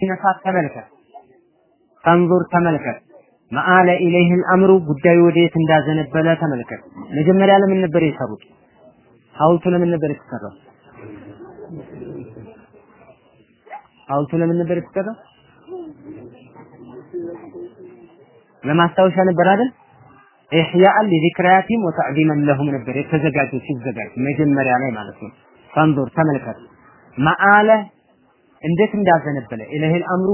ነፋት ተመልከት። ፈንዙር ተመልከት። መአለ ኢለይህ አልአምሩ ጉዳዩ ወዴት እንዳዘነበለ ተመልከት። መጀመሪያ ለምን ነበር የሰሩት? ሐውልቱ ለምን ነበር የተሰራው? ሐውልቱ ለምን ነበር የተሰራው? ለማስታወሻ ነበር አይደል? ኢህያአን ሊዚክራያቲም ወተዕዚመን ለሁም ነበር የተዘጋጀው ሲዘጋጅ መጀመሪያ ላይ ማለት ነው። ፈንዙር ተመልከት። መአለ እንዴት እንዳዘነበለ ኢለይሂል አምሩ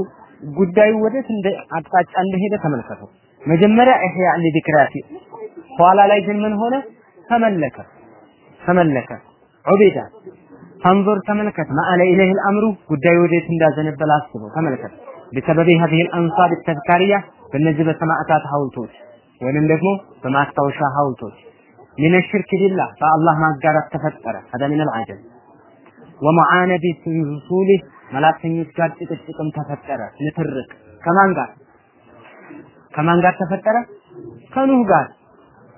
ጉዳዩ ወዴት እንደ አቅጣጫ እንደሄደ ተመልከቱ። መጀመሪያ ኢህያ ለዲክራቲ ኋላ ላይ ግን ምን ሆነ? ተመለከ ተመለከ ዑቢዳ ፈንዙር ተመልከት ማአለ ኢለይሂል አምሩ ጉዳዩ ወዴት እንዳዘነበለ አስበው ተመልከት። بسبب هذه الأنصاب التذكارية በእነዚህ በሰማዕታት ሐውልቶች ወይንም ደግሞ በማስታወሻ ሐውልቶች من الشرك بالله በአላህ ማጋራት ተፈጠረ هذا من العجب ومعاندة رسوله መላእክተኞች ጋር ጭቅጭቅም ተፈጠረ፣ ንትርክ ከማን ጋር ከማን ጋር ተፈጠረ? ከኑህ ጋር።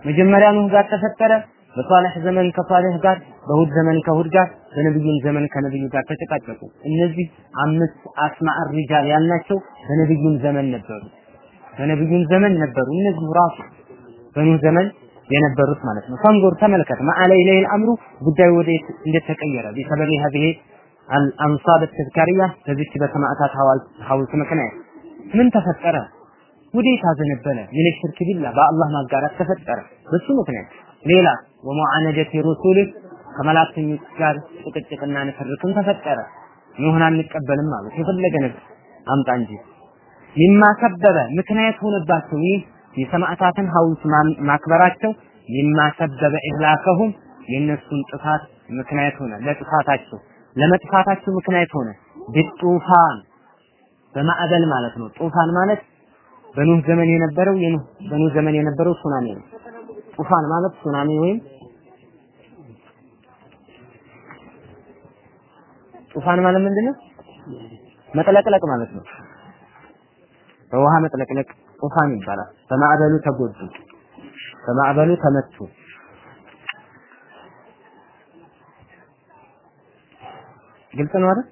መጀመሪያ ኑህ ጋር ተፈጠረ። በሷልህ ዘመን ከሷልህ ጋር፣ በሁድ ዘመን ከሁድ ጋር፣ በነብዩም ዘመን ከነብዩ ጋር ተጨቃጨቁ። እነዚህ አምስት አስማዕ ሪጃል ያልናቸው በነብዩም ዘመን ነበሩ። በነብዩም ዘመን ነበሩ። እነዚህ ራሱ በኑህ ዘመን የነበሩት ማለት ነው። ፈንጎር ተመልከት ማዓለይ ለይል አምሩ ጉዳዩ ወደ እንደተቀየረ ቢሰበብ ሀዚህ አልአንሳብ ተዝካሪያ በዚች በሰማዕታት ሐውልት ሐውልት ምክንያት ምን ተፈጠረ? ውዴታ ዘነበለ ሚን ሽርክ ቢላ በአላህ ማጋራት ተፈጠረ። በሱ ምክንያት ሌላ ወሙዓነጀት ሩሱል ከመላእክተኞች ጋር ጭቅጭቅና ንትርክም ተፈጠረ። ኑህን አንቀበልም አሉት። የፈለገ ነገር አምጣ እንጂ ሚማ ሰበበ ምክንያት ሆነባቸው። ይህ የሰማዕታትን ሐውልት ማክበራቸው ሚማ ሰበበ ኢህላከሁም የእነሱን ጥፋት ምክንያት ሆነ ለጥፋታቸው ለመጥፋታቸው ምክንያት ሆነ ቢጡፋን በማዕበል ማለት ነው። ጡፋን ማለት በኑህ ዘመን የነበረው የኑህ በኑህ ዘመን የነበረው ሱናሚ ነው። ጡፋን ማለት ሱናሚ ወይም ጡፋን ማለት ምንድነው? መጥለቅለቅ ማለት ነው። በውሃ መጥለቅለቅ ጡፋን ይባላል። በማዕበሉ ተጎዱ፣ በማዕበሉ ተመቱ። ግልጽ ነው አይደል?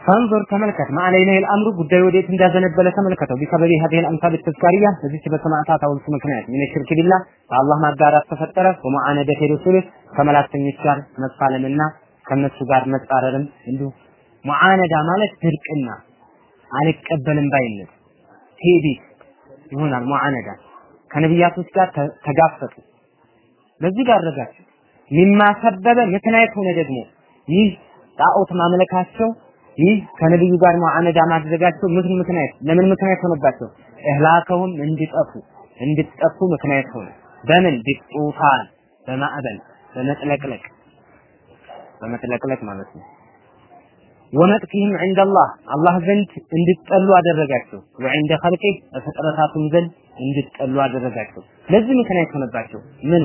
ፈንዙር ተመልከት። ኢለይሂል አምሩ ጉዳዩ ወዴት እንዳዘነበለ ተመልከተው። ቢሰበቢ ሀዲህ አልአምሳል ተዝካሪያ በዚች በሰማዕታት ሐውልት ምክንያት ምን ሽርክ ቢላህ በአላህ ማጋራት ተፈጠረ። ወሙዓነደት ሩሱል ከመላእክተኞች ጋር መፋለምና ከነሱ ጋር መጻረርም እንዲሁ። ሙዓነዳ ማለት ድርቅና አልቀበልም ባይነት ትዕቢት ይሆናል ሙዓነዳ ከነቢያቶች ጋር ተጋፈጡ ለዚህ ዳረጋቸው ሚማሰበበ ምክንያት ሆነ ደግሞ ይህ ጣዖት ማምለካቸው ይህ ከነብዩ ጋር ሙዓመዳ ማድረጋቸው ምን ምክንያት ለምን ምክንያት ሆነባቸው? እህላከውም እንዲጠፉ እንዲጠፉ ምክንያት ሆነ። በምን ቢጡፋን በማዕበል በመጥለቅለቅ በመጥለቅለቅ ማለት ነው። ወመጥቂህም عند አላህ ዘንድ እንድትጠሉ አደረጋቸው። ወዕንደ ኸልቂ ፍጥረታቱም ዘንድ እንድትጠሉ አደረጋቸው። ለዚህ ምክንያት ሆነባቸው ምን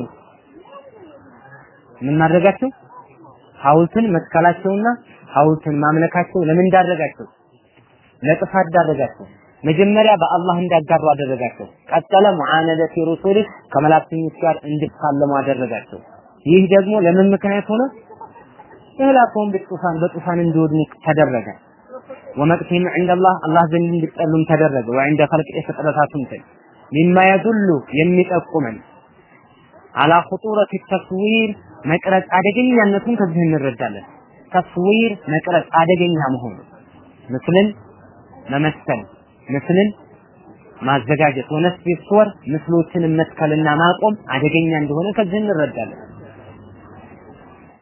ምን ማድረጋቸው ሐውልትን መትከላቸውና ሐውልትን ማምለካቸው ለምን ዳረጋቸው? ለጥፋት ዳረጋቸው። መጀመሪያ በአላህ እንዳጋሩ አደረጋቸው። ቀጠለ ሙዓነደቲ ሩሱሊ ከመላእክተኞች ጋር እንዲፋለሙ አደረጋቸው። ይህ ደግሞ ለምን ምክንያት ሆነ? ኢህላኮም በጥፋን በጥፋን እንዲወድሙ ተደረገ። ወመቅቲም ዐንደላህ አላህ ዘንድ እንዲጠሉም ተደረገ። ወዐንደ ኸልቅ የፍጥረታቱም ዘንድ ሚማ የዱሉ የሚጠቁመን አላ ኹጡረት ተስዊር መቅረጽ አደገኛነቱን ከዚህ እንረዳለን። ተስዊር መቅረጽ አደገኛ መሆኑ ምስልን መመሰል ምስልን ማዘጋጀት ወነስቢ ሱወር ምስሎችን መትከልና ማቆም አደገኛ እንደሆነ ከዚህ እንረዳለን።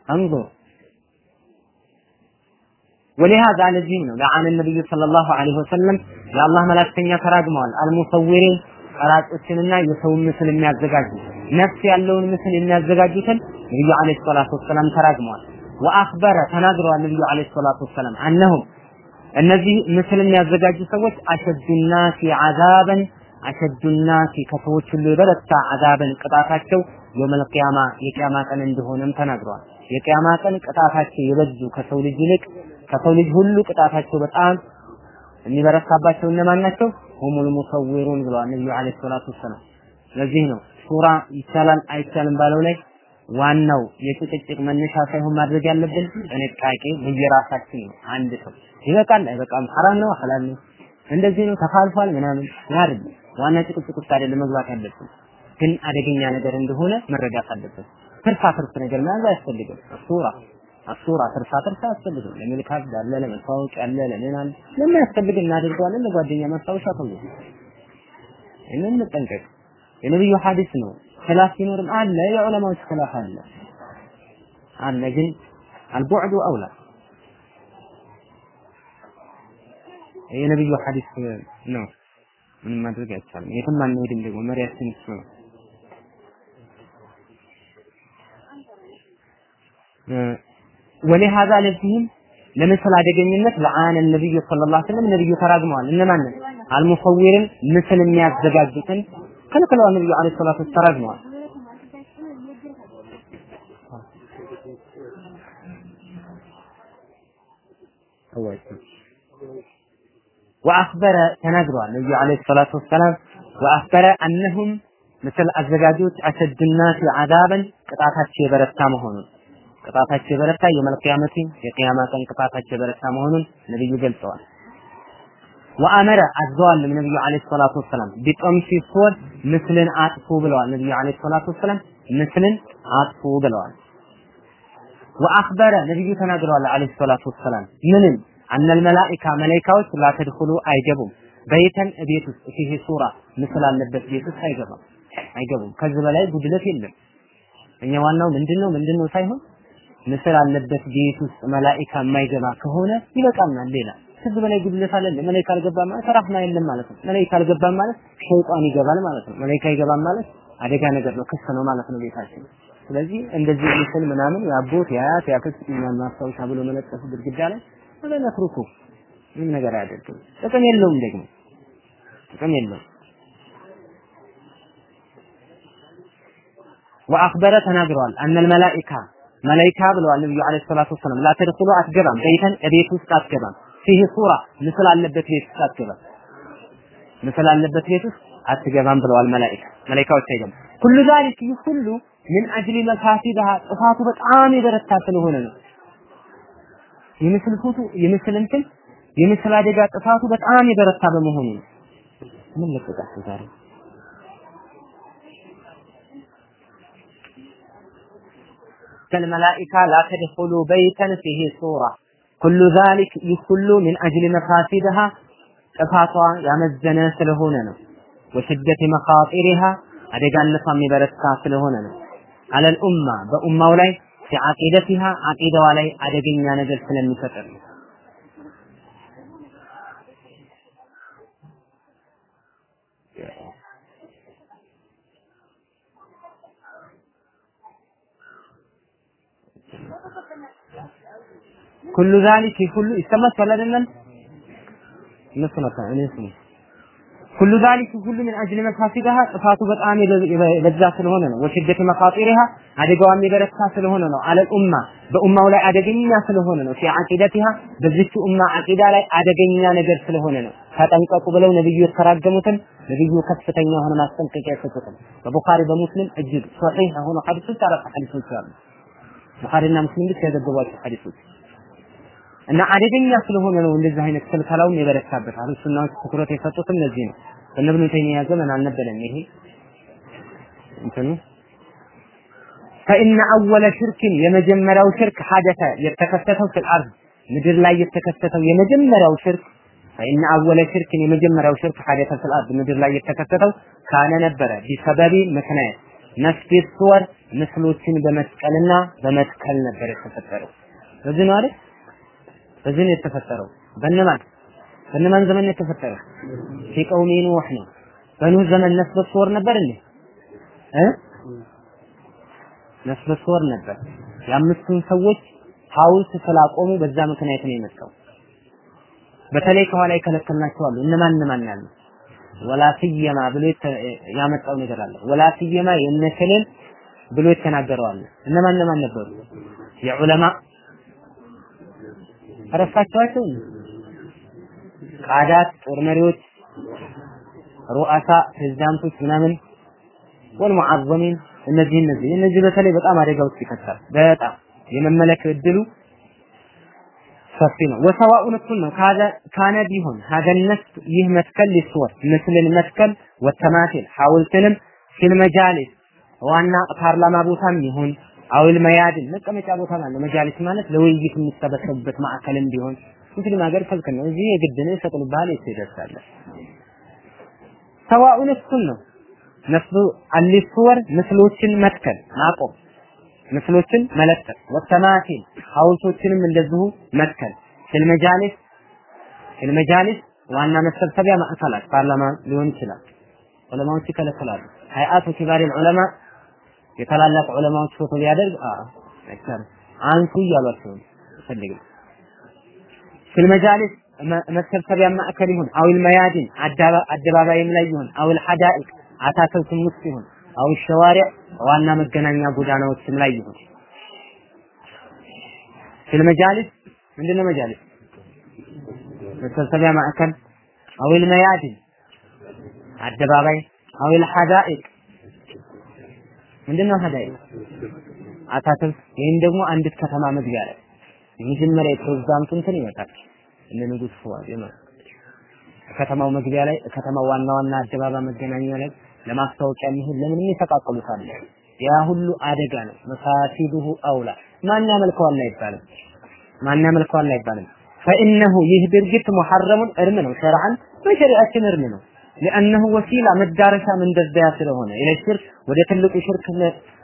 አንዙር ولهذا ለዚህም ነው ለዓነ ነብዩ ሰለላሁ ዐለይሂ ወሰለም የአላህ መላእክተኛ ተራግመዋል። አልሙሰዊሪን ቀራጮችንና የሰውን ምስል የሚያዘጋጁ ነፍስ ያለውን ምስል የሚያዘጋጁትን ነብዩ አለይሂ ሰላቱ ወሰላም ተራግመዋል። ወአኽበረ ተናግረዋል ነብዩ አለይሂ ሰላቱ ወሰላም አነሁም እነዚህ ምስል የሚያዘጋጁ ሰዎች አሸዱ ናሲ አዛበን አሸዱ ናሲ ከሰዎች ሁሉ የበረታ አዛበን ቅጣታቸው የውመል ቂያማ የቂያማ ቀን እንደሆነም ተናግረዋል። የቂያማ ቀን ቅጣታቸው የበዙ ከሰው ልጅ ይልቅ ከሰው ልጅ ሁሉ ቅጣታቸው በጣም የሚበረታባቸው እነማን ናቸው? ሁሙል ሙሰዊሩን ብለዋል ነብዩ አለይሂ ሰላቱ ወሰላም። ለዚህ ነው ሱራ ይቻላል አይቻልም ባለው ላይ ዋናው የጭቅጭቅ መነሻ ሳይሆን ማድረግ ያለብን ጥንቃቄ በየራሳችን ነው። አንድ ሰው ይበቃል አይበቃም፣ ሐራም ነው ሐላል ነው፣ እንደዚህ ነው ተፋልፏል ምናምን ያርግ ዋና ጭቅጭቅ ውስጥ አይደለም መግባት ያለብን፣ ግን አደገኛ ነገር እንደሆነ መረዳት አለብን። ትርፋ ትርፍ ነገር መያዝ አያስፈልግም። አሱራ አሱራ ትርፋ ትርፍ አያስፈልግም። ለመልካት ያለ ለመታወቅ ያለ ለምን አለ ለማያስፈልግ እናደርገዋለን። ለጓደኛ ማስታወሻ ተብሎ ይህንን እንጠንቀቅ። የነብዩ ሐዲስ ነው። ኺላፍ ሲኖርም አለ የዑለማዎች ኺላፍ አለ አለ ግን አልቡዕዱ አውላ የነብዩ ሐዲስ ነው። ምንም ማድረግ አይቻልም። የትም አንሄድም። ደግሞ መሪያችን እሱ ነው። ወለሃዛ ለዚህም ለምስል አደገኝነት ለአነ ነብዩ ሰለላሁ ዐለይሂ ነብዩ ተራግመዋል። እነማንን አልሙሰዊርን ምስል የሚያዘጋጁትን ከልክለዋል። ነብዩ ዐለይሂ ሰላቱ ተራግመዋል። ወአኽበረ ተናግረዋል ነብዩ ዐለይሂ ሰላቱ ወሰላም ወአኽበረ አነሁም ምስል አዘጋጆች አሸድናሲ አዛበን ቅጣታቸው የበረታ መሆኑን ቅጣታቸው የበረታ የመልቂያመቲ የቂያማ ቀን ቅጣታቸው የበረታ መሆኑን ነብዩ ገልጸዋል። ወአመረ አዘዋል ነብዩ አለይሂ ሰላቱ ወሰላም ቢጠምሲ ሱወር ምስልን አጥፉ ብለዋል። ነብዩ አለይሂ ሰላቱ ወሰላም ምስልን አጥፉ ብለዋል። ወአኽበረ ነብዩ ተናግረዋል አለይሂ ሰላቱ ወሰላም ምንም አነል መላኢካ መላኢካዎች ላተድኹሉ አይገቡም በይተን ቤት ውስጥ ፊህ ሱራ ምስል አለበት ቤት ውስጥ አይገባም አይገቡም። ከዚህ በላይ ጉድለት የለም። እኛ ዋናው ምንድነው ምንድነው ሳይሆን ምስል አለበት ቤት ውስጥ መላኢካ የማይገባ ከሆነ ይበቃናል። ሌላ ከዚህ በላይ ጉድለት አለ። መላኢካ አልገባም ማለት ረህማ የለም ማለት ነው። መላኢካ አልገባም ማለት ሸይጣን ይገባል ማለት ነው። መላኢካ ይገባም ማለት አደጋ ነገር ነው፣ ክስ ነው ማለት ነው ቤታችን። ስለዚህ እንደዚህ ምስል ምናምን የአቦት የአያት የአክስት እኛን ማስታወሻ ብሎ መለጠፍ ግድግዳ ላይ ወደ ነፍሩኩ ምንም ነገር አያደርግም። ጥቅም የለውም ደግሞ ጥቅም የለውም። ወአኽበረ ተናግረዋል አነል መላኢካ መላኢካ ብለዋል ነብዩ አለይሂ ሰላቱ ወሰላም ላ ተድኹሉ አትገባም በይተን ቤት ውስጥ አትገባም። ፊህ ሱራ ምስል አለበት ቤት ውስጥ አትገባም። ምስል አለበት ቤት ውስጥ አትገባም ብለዋል መላኢካ መላኢካዎች አይገባም ኩሉ ዛሊክ ይህ ሁሉ ምን አጅሊ መፋሲድሃ ጥፋቱ በጣም የበረታ ስለሆነ ነው። የምስል ፎቶ የምስል እንትን የምስል አደጋ ጥፋቱ በጣም የበረታ በመሆኑ ነው። ምን ለቀቃችሁ ዛሬ ከልመላኢካ ላተድኹሉ በይተን ፊሂ ሱራ ኩሉ ዛሊክ ይህ ሁሉ ምን አጅሊ መፋሲድሃ ጥፋቷ ያመዘነ ስለሆነ ነው። ወሽደት መኻጢሪሃ አደጋነቷ የሚበረታ ስለሆነ ነው። አለል በኡማው ላይ ፊ ዐቂደቲሃ ዐቂዳዋ ላይ አደገኛ ነገር ስለሚፈጥር ነው። ኩሉ ዛሊክ ሁሉ ይሰማችኋል አይደለም? እነሱ ናቸው እኔ ስሙ ኩሉ ዛሊክ ሁሉ ምን አጅል መፋሲዳሃ ጥፋቱ በጣም የበዛ ስለሆነ ነው። ወሽደት መኻጢሪሃ አደጋዋም የበረታ ስለሆነ ነው። አለ ኡማ በኡማው ላይ አደገኛ ስለሆነ ነው። ፊ በዚች ኡማ አቂዳ ላይ አደገኛ ነገር ስለሆነ ነው። ተጠንቀቁ ብለው ነብዩ የተራገሙትን ነብዩ ከፍተኛ የሆነ ማስጠንቀቂያ የሰጡትን በቡኻሪ በሙስሊም እጅግ ሶሒህ የሆኑ ሐዲሶች አሉ። ቡኻሪና ሙስሊም ብቻ የዘገቧቸው ሐዲሶች እና አደገኛ ስለሆነ ነው እንደዚህ አይነት ክልከላውም የበረታበት። አሁን ሱናዎች ትኩረት የሰጡትም ለዚህ ነው። በእብኑ ተይሚያ ዘመን አልነበረም ይሄ እንትኑ فإن أول شرك የመጀመሪያው ሽርክ حدث የተከሰተው في الأرض ምድር ላይ የተከሰተው የመጀመሪያው ሽርክ فإن أول شرك የመጀመሪያው ሽርክ حدث في الأرض ምድር ላይ የተከሰተው ካነ ነበረ ቢሰበቢ ምክንያት ነፍስ ሱወር ምስሎችን በመስቀልና በመትከል ነበር የተፈጠረው። በዚህ ነው አይደል? በዚህ ነው የተፈጠረው። በእነማን በእነማን ዘመን ነው የተፈጠረው? ፊ ቀውሚ ኑህ ነው። በኑህ ዘመን ነፍስ ሱወር ነበር እንዴ? እ ነፍስ ሱወር ነበር። የአምስቱን ሰዎች ሐውልት ስላቆሙ በዛ ምክንያት ነው የመጣው። በተለይ ከኋላ የከለከልናቸው አሉ። እነማን እነማን ያሉ ወላ ሲየማ ብሎ ያመጣው ነገር አለ። ወላ ሲየማ የነከልን ብሎ የተናገረው አለ። እነማን እነማን ነበሩ? የዑለማ ረሳቸዋቸው ቃዳት፣ ጦር መሪዎች፣ ሩአሳ፣ ፕሬዝዳንቶች ምናምን ወልሙዓዘሚን እነዚህ እነዚህ እነዚህ በተለይ በጣም አደጋ ውስጥ ይከታል። በጣም የመመለክ እድሉ ሰፊ ነው። ወሰዋኡን እኩል ነው። ካነ ቢሆን ሀገነት ይህ መትከል ሊስወር ምስልን መትከል ወተማቴል ሐውልትንም ፊል ዋና ፓርላማ ቦታም ይሁን አውል መያድን መቀመጫ ቦታ ማለት መጃሊስ ማለት ለውይይት የሚሰበሰቡበት ማዕከልም ቢሆን ሙስሊም ሀገር ክልክል ነው። እዚህ የግድ ነው ይሰቅሉብሃል፣ የት ትደርሳለህ? ሰዋኡን እኩል ነው። ነፍሱ الصور ምስሎችን መትከል ማቆም ምስሎችን መለጠፍ والتماثيل ሐውልቶችንም እንደዚሁ መትከል في المجالس في المجالس ዋና መሰብሰቢያ ማዕከላት ፓርላማ ሊሆን ይችላል። ዑለማዎች ይከለክላሉ። هيئة كبار العلماء የታላላቅ ዑለማዎች ፎቶ ቢያደርግ አይቻልም። አንሱ እያሏቸው ፈልግም في المجالس መሰብሰቢያ ማዕከል ይሁን أو الميادين አደባባይም ላይ ይሁን አዊል ሐዳኢቅ አታክልትም ውስጥ ይሁን አው ሸዋሪዕ ዋና መገናኛ ጎዳናዎችም ላይ ይሁን። ፊል መጃሊስ ምንድነው መጃሊስ? መሰብሰቢያ ማዕከል አዊል መያድን አደባባይ አዊል ሐዳኢቅ ምንድነው ሐዳኢቅ አታክልት ይህም ደግሞ አንዲት ከተማ መግቢያ ላይ የመጀመሪያ የፕሬዝዳንቱ እንትን ይመጣል እነ ንጉስ ፉአድ ይመጣል ከተማው መግቢያ ላይ ከተማው ዋና ዋና አደባባይ መገናኛ ላይ ለማስታወቂያ የሚሆን ለምን ይተቃቀሉታል? ያ ሁሉ አደጋ ነው። መፋሲዱሁ አውላ ማን ያመልከዋል አይባልም። ማን ያመልከዋል አይባልም። ፈኢነሁ ይህ ድርጊት ሙሐረሙን እርም ነው። ሸርዓን በሸሪዓችን እርም ነው። لأنه ወሲላ መዳረሻ መንደርደያ ስለሆነ ኢለ ሽርክ ወደ ትልቁ ሽርክ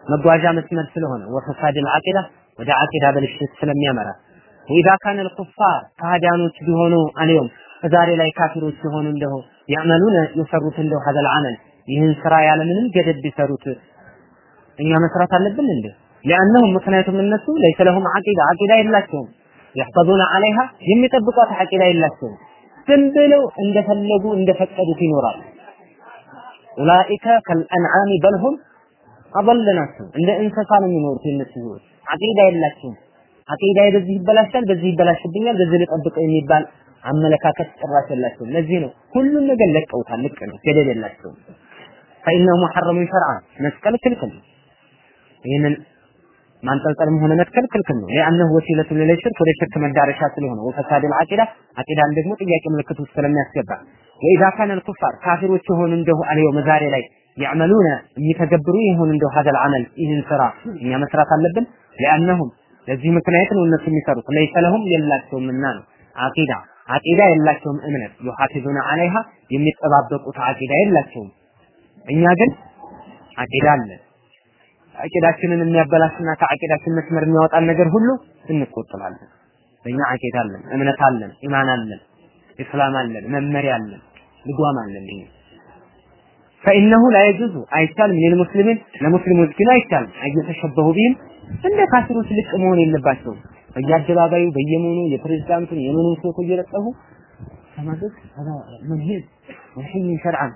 መጓዣ መስመር ስለሆነ ወፈሳድ አልዓቂዳ ወደ ዓቂዳ ብልሽት ስለሚያመራ ወኢዛ ካነ الكفار ከሃዲያኖች ቢሆኑ አልዮም ዛሬ ላይ ካፊሮች የሆኑ እንደሆ ያዕመሉነ የሰሩት እንደው ሀዘል አመል ይህን ስራ ያለምንም ገደብ ቢሰሩት እኛ መስራት አለብን እንዴ? ሊአነሁም ምክንያቱም እነሱ ለይሰ ለሁም ዓቂዳ ዓቂዳ የላቸውም። يحفظون عليها የሚጠብቋት ዓቂዳ የላቸውም። ዝም ብለው እንደፈለጉ እንደፈቀዱት ይኖራሉ። ኡላኢከ ከልአንዓሚ በልሁም አበል እንደ እንስሳ ነው የሚኖሩት የነሱ ህይወት። ዓቂዳ የላቸውም። ዓቂዳ በዚህ ይበላሻል፣ በዚህ ይበላሽብኛል፣ በዚህ ልጠብቀው የሚባል አመለካከት ጭራሽ የላቸውም። ለዚህ ነው ሁሉን ነገር ለቀውታል። ልቅ ነው፣ ገደብ የላቸውም። ፈኢነሁ ሙሐረሙን ሸርዓን መስቀል ክልክል ይህንን ማንጠልጠልም ሆነ መትከል ክልክል ነው። ሊአነሁ ወሲለቱ ለሽርክ ወደ ሽርክ መዳረሻ ስለሆነ ወፈሳድል ዓቂዳ ዓቂዳን ደግሞ ጥያቄ ምልክት ውስጥ ስለሚያስገባ ወኢዛ ካነ ልኩፋር ካፊሮች የሆኑ እንደሁ አልየውም ዛሬ ላይ ያዕመሉነ የሚተገብሩ የሆኑ እንደው ሀደል አመል ይህን ስራ እኛ መስራት አለብን። ሊአነሁም ለዚህ ምክንያት ነው እነሱ የሚሰሩት ለይሰ ለሁም የላቸውምና ነው ዓቂዳ ዓቂዳ የላቸውም እምነት ዩሐፊዙነ አለይሃ የሚጠባበቁት ዓቂዳ የላቸውም። እኛ ግን ዓቂዳ አለን። ዓቂዳችንን የሚያበላሽና ከዓቂዳችን መስመር የሚያወጣን ነገር ሁሉ እንቆጥባለን። በእኛ ዓቂዳ አለን፣ እምነት አለን፣ ኢማን አለን፣ ኢስላም አለን፣ መመሪያ አለን፣ ልጓም አለን። ይሄ ፈኢነሁ ላ የጁዙ አይቻልም ለሙስሊሚን ለሙስሊሞች ግን አይቻልም አየተሸበሁ ቢህም እንደ ካፊሮች ልቅ መሆን የለባቸውም። በየአደባባዩ በየመኑ የፕሬዝዳንቱን የምኑን ፎቶ እየለጠፉ ከማድረግ መንሄድ ወሕይ ሸርዓን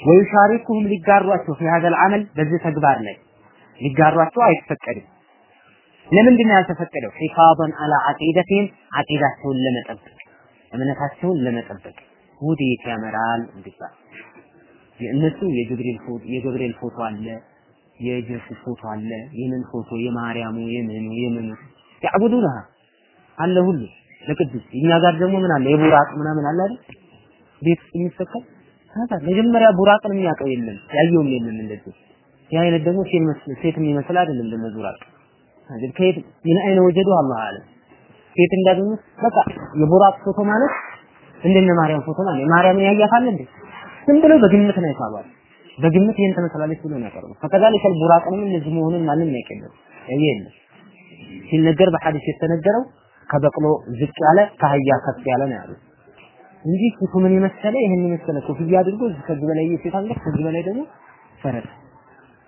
ወይሻሪኩሁም ሊጋሯቸው ፊ ሀዘል አመል በዚህ ተግባር ላይ ሊጋሯቸው አይፈቀድም። ለምንድን ነው ያልተፈቀደው? ሒፋظን አላ ዓቂደቲህም ዓቂዳቸውን ለመጠበቅ እምነታቸውን ለመጠበቅ ወዴት ያመራል እንዲባል የእነሱ የጅብሪል ፎቶ የገብርኤል ፎቶ አለ፣ የኢየሱስ ፎቶ አለ፣ የምን ፎቶ የማርያሙ የምኑ የምኑ ያዕቡዱነሃ አለ ሁሉ ለቅዱስ እኛ ጋር ደግሞ ምን አለ የቡራቅ ምናምን አለ አይደል ቤት ውስጥ ታታ መጀመሪያ ቡራቅን የሚያውቀው የለም ያየውም የለም እንደዚህ። ይህ አይነት ደግሞ ሴት የሚመስል አይደለም እንደነ ቡራቅ አይደል ከየት ምን አይነ ወጀዱ? አላህ አለ ሴት እንዳገኙ በቃ የቡራቅ ፎቶ ማለት እንደነ ማርያም ፎቶ ማለት ማርያምን ያያታል እንዴ? ዝም ብሎ በግምት ነው የሳሏል በግምት ይሄን ትመስላለች ብሎ ነው ያቀርበው ፈከዛሊከ ቡራቅንም እንደዚህ መሆኑን ማንም ያውቀለም የለም። ሲነገር በሐዲስ የተነገረው ከበቅሎ ዝቅ ያለ ከአህያ ከፍ ያለ ነው ያሉት እንጂ ፊቱ ምን የመሰለ ይሄን የመሰለ ኮፍያ አድርጎ ከዚህ በላይ የሴት አንገት ከዚህ በላይ ደግሞ ፈረስ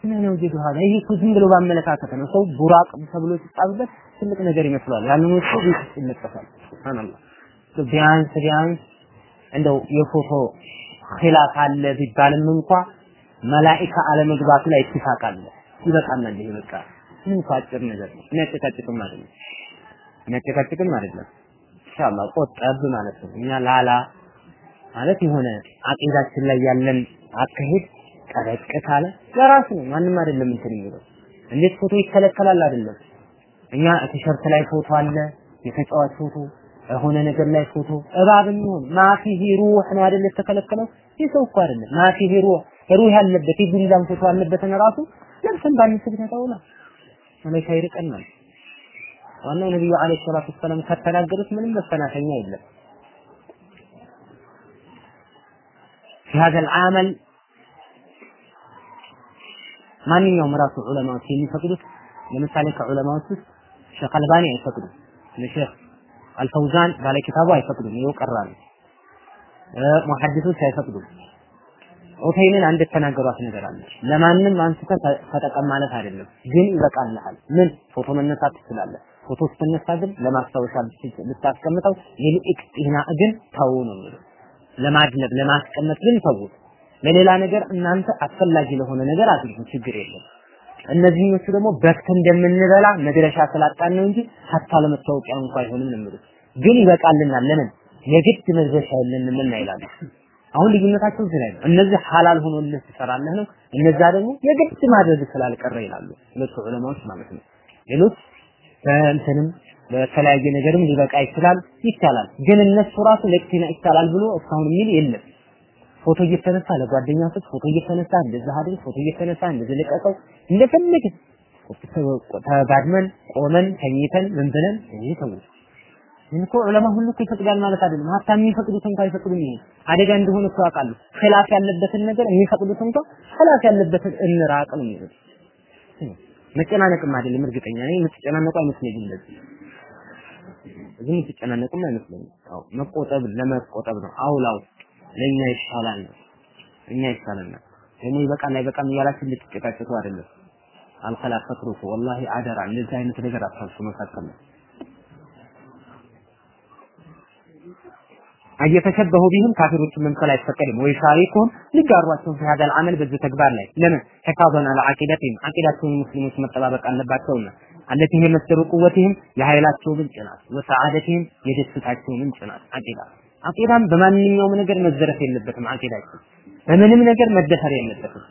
ምን ነው ጀዱ ሀዳ ይሄ እኮ ዝም ብሎ ባመለካከት ነው። ሰው ቡራቅ ተብሎ ሲጻፍበት ትልቅ ነገር ይመስላል ያንን ወስዶ ቤት ውስጥ ሱብሃንአላህ። ቢያንስ ቢያንስ እንደው የፎቶ ኺላፍ አለ ቢባልም እንኳ መላኢካ አለመግባቱ ላይ ኢትፋቅ አለ። ይበቃናል ይሄ በቃ ምን አጭር ነገር ነው የሚያጨቃጭቅም አይደለም። የሚያጨቃጭቅም አይደለም ኢንሻአላህ ቆጠብ ማለት ነው እኛ ላላ ማለት የሆነ አቂዳችን ላይ ያለን አካሄድ ጠበቅ ካለ ለራሱ ነው፣ ማንም አይደለም እንትን የሚለው። እንዴት ፎቶ ይከለከላል? አይደለም እኛ ቲሸርት ላይ ፎቶ አለ፣ የተጫዋች ፎቶ የሆነ ነገር ላይ ፎቶ እባብም ይሁን ما فيه روح ነው አይደል የተከለከለው? ይህ ሰው እኮ አይደለም ما فيه روح روح ያለበት የጉንዳን ፎቶ አለበትን ራሱ ለብሰን ባንስብ ተጣውላ መላእክት ይርቀናል። ዋናው ነብዩ አለይሂ ሰላቱ ወሰላም ከተናገሩት ምንም መፈናፈኛ የለም። في هذا العمل ማንኛውም ራሱ ዑለማዎች የሚፈቅዱት ለምሳሌ ከዑለማዎች ውስጥ ሼክ አልባኒ አይፈቅዱም። ለሼክ አልፈውዛን ባለ ኪታቡ አይፈቅዱም። ይኸው ቀራሉ። ሙሐዲሶች አይፈቅዱም። ዑተይምን አንድ የተናገሯት ነገር አለ። ለማንም አንስተህ ተጠቀም ማለት አይደለም፣ ግን ይበቃልሃል። ምን ፎቶ መነሳት ትችላለህ። ፎቶ ስትነሳ ግን ለማስታወሻ ብታስቀምጠው የልኢቅጢና ግን ተው ነው የሚለው። ለማድነብ ለማስቀመጥ ግን ተውት። ለሌላ ነገር እናንተ አስፈላጊ ለሆነ ነገር አድርጉ፣ ችግር የለም። እነዚህኞቹ ደግሞ በክት እንደምንበላ መድረሻ ስላጣን ነው እንጂ ሀታ ለመታወቂያ እንኳን አይሆንም የሚሉት። ግን ይበቃልናል። ለምን የግድ መድረሻ የለንም እና ይላሉ። አሁን ልዩነታቸው እዚህ ላይ ነው። እነዚህ ሐላል ሆኖልህ ትሰራለህ ነው፣ እነዛ ደግሞ የግድ ማድረግ ስላልቀረ ይላሉ ሁለቱ ዑለማዎች ማለት ነው። ሌሎች በእንትንም በተለያየ ነገርም ሊበቃ ይችላል ይቻላል። ግን እነሱ ራሱ ለቅቲና ይቻላል ብሎ እስካሁን የሚል የለም። ፎቶ እየተነሳ ለጓደኛ ስት ፎቶ እየተነሳ እንደዛ አድርግ፣ ፎቶ እየተነሳ እንደዚህ ልቀቀው፣ እንደፈለግ ተጋድመን ቆመን ተኝተን ምን ብለን ይሄ ተው ይህን እኮ ዑለማ ሁሉ እኮ ይፈቅዳል ማለት አይደለም። ሀታ የሚፈቅዱት እንኳን አይፈቅዱም። ይሄ አደጋ እንደሆነ እኮ ያውቃሉ። ኺላፍ ያለበትን ነገር የሚፈቅዱት እንኳን ኺላፍ ያለበትን እንራቅ ነው የሚሉት። መጨናነቅም አይደለም እርግጠኛ ነኝ የምትጨናነቁ አይመስለኝም። እንደዚህ እዚህ የምትጨናነቁም አይመስለኝም። አዎ መቆጠብ ለመቆጠብ ነው አውላው ለኛ ይሻላል ነው እኛ ይሻለናል። ደግሞ ይበቃል አይበቃም እያላችሁ ልትጨቃጨቁ አይደለም። አልኸላፍ ፈትሩኩ ወላሂ አደራ እንደዚህ አይነት ነገር አታልፉ መካከል ነው እየተሸበሁ ቢህም ካፊሮችን መምሰል አይፈቀድም። ወይ ሻሪኩም ሊጋሯቸው ፊ ሀዛል አመል በዚህ ተግባር ላይ ለምን ተካዘን አለ አቂደትህም አቂዳቸውን ሙስሊሞች መጠባበቅ አለባቸውና አለቲ ይሄ መስሩ ቁወትህም የኃይላቸው ምንጭ ናት። ወሰዓደትህም የደስታቸው ምንጭ ናት። አቂዳ አቂዳም በማንኛውም ነገር መዘረፍ የለበትም። አቂዳችን በምንም ነገር መደፈር የለበትም።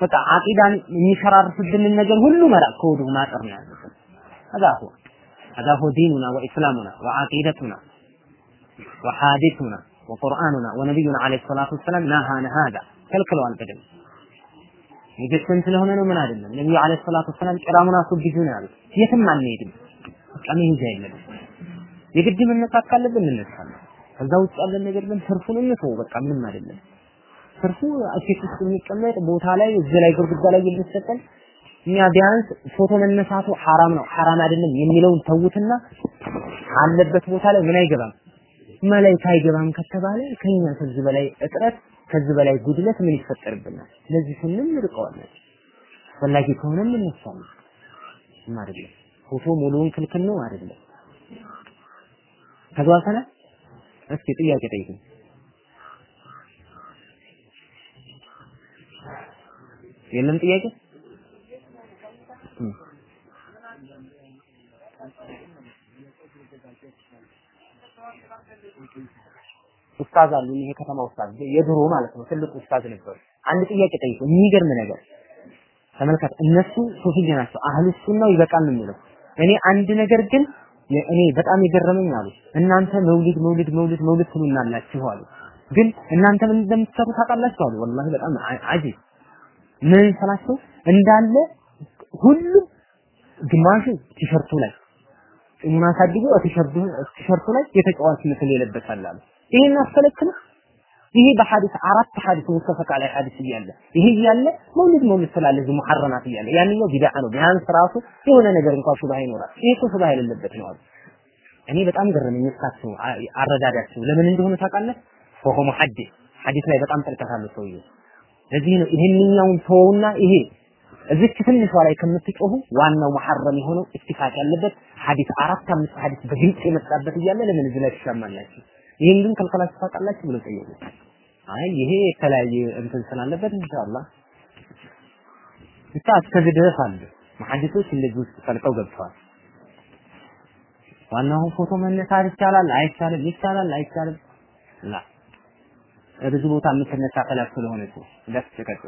በቃ አቂዳን የሚሸራርፍብንን ነገር ሁሉ መራቅ ከወዲሁ ማጠር ነው ያለበት። አዛሁ አዛሁ ዲኑና ወኢስላሙና ወአቂደቱና وحادثنا وقرآننا ونبينا عليه الصلاة والسلام نهانا هذا ከልክለዋል በደንብ የጀሰን ስለሆነ ነው ምን አይደለም ነብዩ አለይሂ ሰላቱ ወሰላም ቂራሙን አስወግጁ ነው ያሉት የትም አንሄድም በቃ መሄጃ የለንም የግድ መነሳት ካለብን እንነሳለን ከዛ ውጭ ያለን ነገር ግን ትርፉን እንተው በቃ ምንም አይደለም ትርፉ አኬት ውስጥ የሚቀመጥ ቦታ ላይ እዚህ ላይ ግርግዳ ላይ የሚሰጠን እኛ ቢያንስ ፎቶ መነሳቱ ሐራም ነው ሐራም አይደለም የሚለውን ተውትና አለበት ቦታ ላይ ምን አይገባም መላእክት አይገባም ከተባለ ከኛ ከዚህ በላይ እጥረት ከዚህ በላይ ጉድለት ምን ይፈጠርብናል? ስለዚህ ስንም እንርቀዋለን። አስፈላጊ ከሆነ እንነሳለን። አይደለም ፎቶ ሙሉውን ክልክል ነው አይደለም። ተግባብተናል? እስኪ ጥያቄ ጠይቁ። የለም ጥያቄ? ኡስታዝ አሉ። ይሄ ከተማ ኡስታዝ የድሮ ማለት ነው። ትልቅ ኡስታዝ ነበሩ። አንድ ጥያቄ ጠይቁ። የሚገርም ነገር ተመልከት። እነሱ ሱፊይ ናቸው። አህሉ ሱናው ይበቃል ነው የሚለው። እኔ አንድ ነገር ግን እኔ በጣም የገረመኝ አሉ። እናንተ መውሊድ መውሊድ መውሊድ መውሊድ ትሉናላችሁ አሉ። ግን እናንተ ምን እንደምትሰሩ ታውቃላችሁ አሉ። ወላሂ በጣም አጂብ ምን ስላቸው እንዳለ ሁሉም ግማሹ ቲሸርቱ ላይ አሳድጎ ቲሸርቱ ላይ የተጫዋች ምስል የለበሳል አሉ። ይሄን አስከለክለ ይሄ በሐዲስ አራት ሐዲስ ሙተፈቅ ላይ ሐዲስ እያለ ይሄ እያለ መውሊድ መውሊድ ስላለ እዚህ ሙሐረማት እያለ ያንኛው ቢድዓ ነው። ቢያንስ ራሱ የሆነ ነገር እንኳን ሹብሃ ይኖራል። ይሄ እኮ ሹብሃ የሌለበት ነው አሉ። እኔ በጣም ገረመኝ እሳቸው አረዳዳቸው ለምን እንደሆነ ታውቃለህ? ወሆ ሙሐዲስ ሐዲስ ላይ በጣም ጥልቀት አለው ሰውዬው። ለዚህ ነው ይሄንኛውን ተወውና ይሄ እዚህ ትንሿ ላይ ከምትጮሁ ዋናው መሐረም የሆነው ኢስቲፋቅ ያለበት ሐዲስ አራት አምስት ሐዲስ በግልጽ የመጣበት እያለ ለምን እዚህ ላይ ትሻማላችሁ? ይሄን ግን ከልከላችሁ ታውቃላችሁ ብሎ ጠየቁ። አይ ይሄ የተለያየ እንትን ስላለበት ኢንሻአላህ ብቻ እስከዚህ ድረስ አለ። መሐዲሶች እንደዚህ ውስጥ ጠልቀው ገብተዋል። ዋናው ፎቶ መነሳት ይቻላል አይቻልም፣ ይቻላል አይቻልም ላ ብዙ ቦታ የምትነሳ ከላፍ ስለሆነች እንዳትጨቀጭቁ